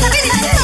Yeah.